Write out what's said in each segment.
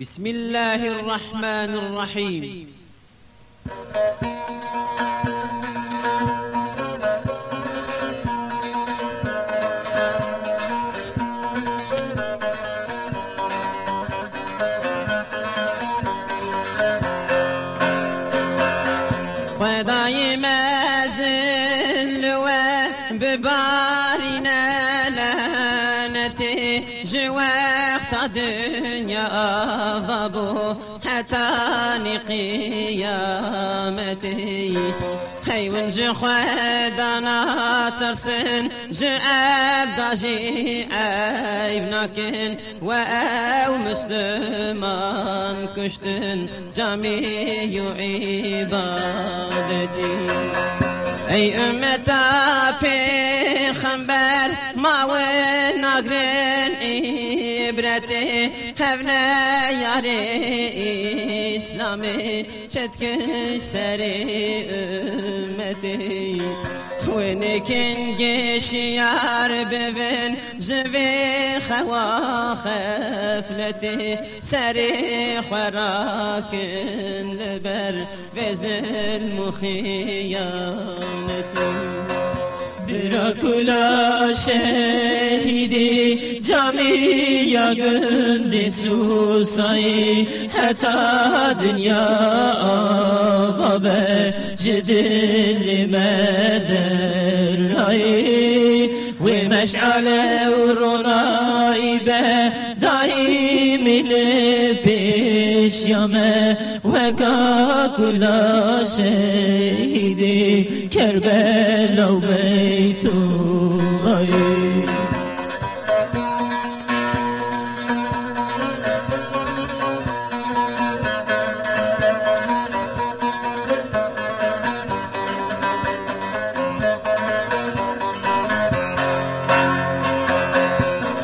بسم الله الرحمن الرحيم. خدای مازن و ببارنا لعنتي جواخت دنيا ضبو حتى قيامتي. هي ونج خدانا ترسن جاب داجي عيبناكن وأو مسلمان كشتن جميع عبادتي. ای أمتا پیغمبر ما و ناگرن عبرت هفنه یار اسلامی چتکن سر امتی ونكن جيش يار ببن زبي خوا خفلتي. سري خراكن لبر بزل مخيانتي Bırakula şehidi cami yakın susay. Heta dünya avabe jidilime derrayi Ve meşale urunaybe daimini bir شیامه و گاگولا شهیدی کربلا و بیتو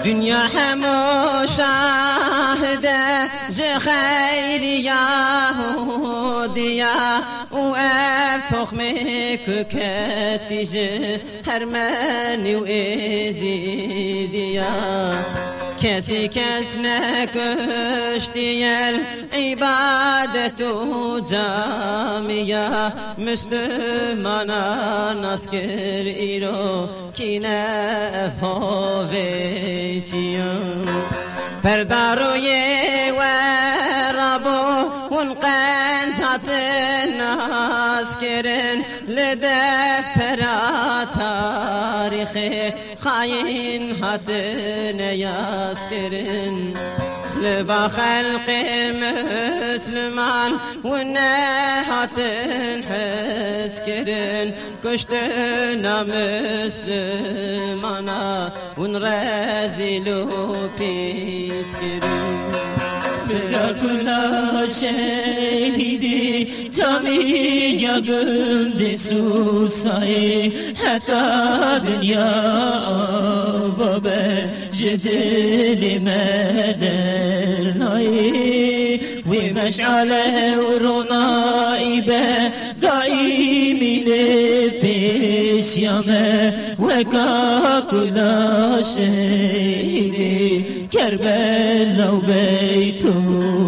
دنیا همو شاهده جخه ya u ev tohme köketici hermeni u ezidi ya Kesi kesne köştiyel ibadetu camiya. Müslümana naskir iro kine hovetiyam Perdaroye جات الناس كرن لدفتر تاريخ خاين هاتن ياس كرن لبا خلق مسلمان ونهاتن حس كرن كشتنا مسلمانا ونرازلو بيس كرن Bırakına şehidi camiye gündü susayı. Hatta dünya babe cidili medernayı. Ve meşale daim ile peşyame ve kakula şehidi Kerbela ve Beytun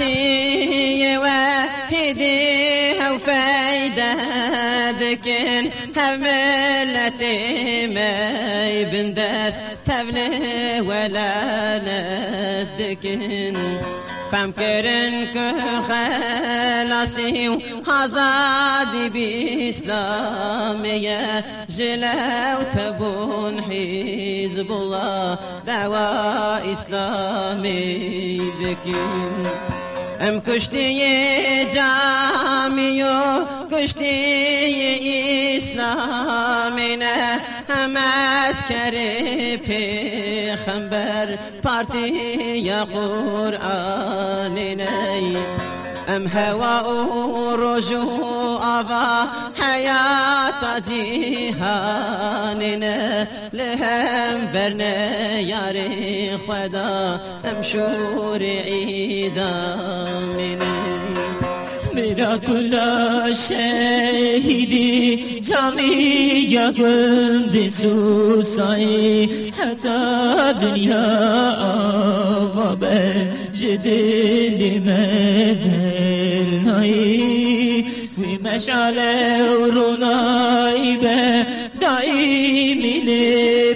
ببختي وهدي وفايدة دكن هملتي ما يبندس تبلي ولا ندكن فمكرن خلاصي وهزادي بإسلامية جلا وتبون حزب الله دعوة إسلامي ذكين ام کشتی جامیو کشتی اسلامی نه هم اسکر پیغمبر پارتی یا قرآنی نه أم هوا و رجوع آوا حیات جیهانینه لهم برنه یاری خدا ام شور عیدامینه میرا کلا شهیدی جامی یا گند سوسایی حتی دنیا آواب جدل مدرنایی وی مشعل رونایی به دائمی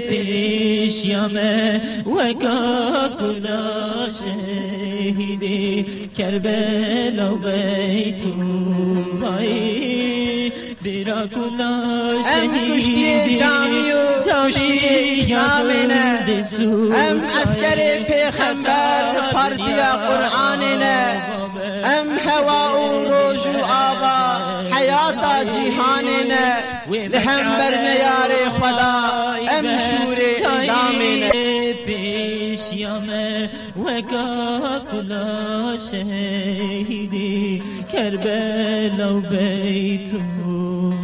پیش یامه وکا کلا شهیدی کربلا و بیتوبایی برا کلا شهیدی جامی آمینه ام اسکر پیغمبر پردیا قرآنینه جیهان نه لهم بر نیار خدا ام شور اعدام نه. پیشیم کا کلا شهیدی کربلا و بیتون